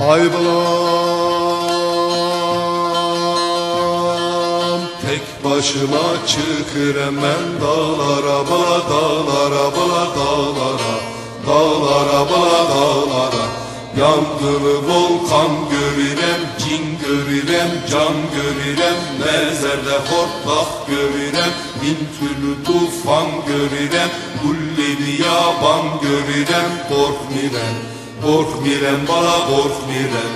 Ay balam tek başıma çıkırım ben dağlara bala dağlara bala dağlara Dağlara bala dağlara. Yangılı volkan görürem, cin görürem, can görürem Mezerde hortlak görürem, bin türlü tufan görürem Kulli yaban görürem, korkmirem Korkmirem bala korkmirem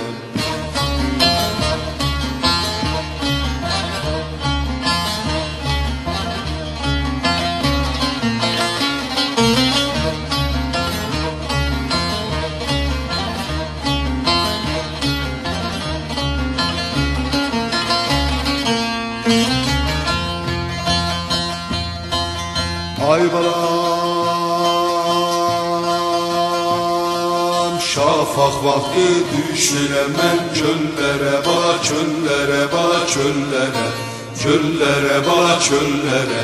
Ay balam Şafak vakti düşürem ben çöllere bala çöllere bala çöllere. Çöllere bala çöllere.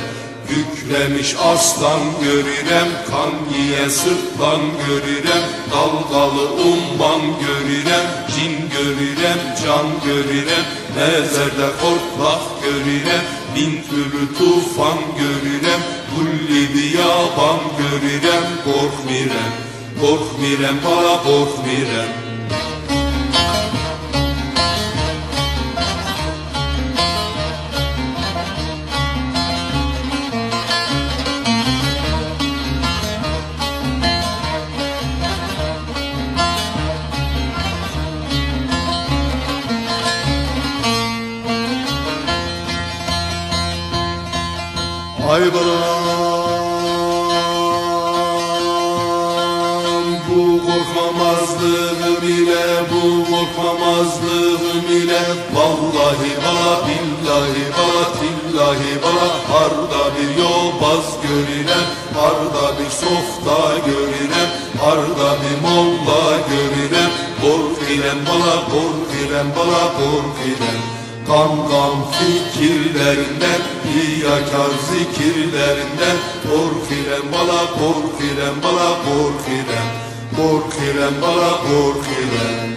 Yüklemiş aslan görürem Kan yiye sırtlan görürem. Dalgalı umman görürem Cin görürem can görürem. Nezerde kortlak görürem Bin türlü tufan görürem. Kulli bir yaban görürem Korkmirem Korkmirem bana korkmirem. Ay balam korkmamazlığım ile Bu korkmamazlığım ile. Vallahi bala billahi bala tillahi bala Arda bir yobaz görürem Arda bir softa görürem Arda bir molla görürem Kork irem bala kork irem bala kork irem Kan kan fikirlerinden Riyakar zikirlerinden. Korkirem bala korkirem bala Korkirem bala korkirem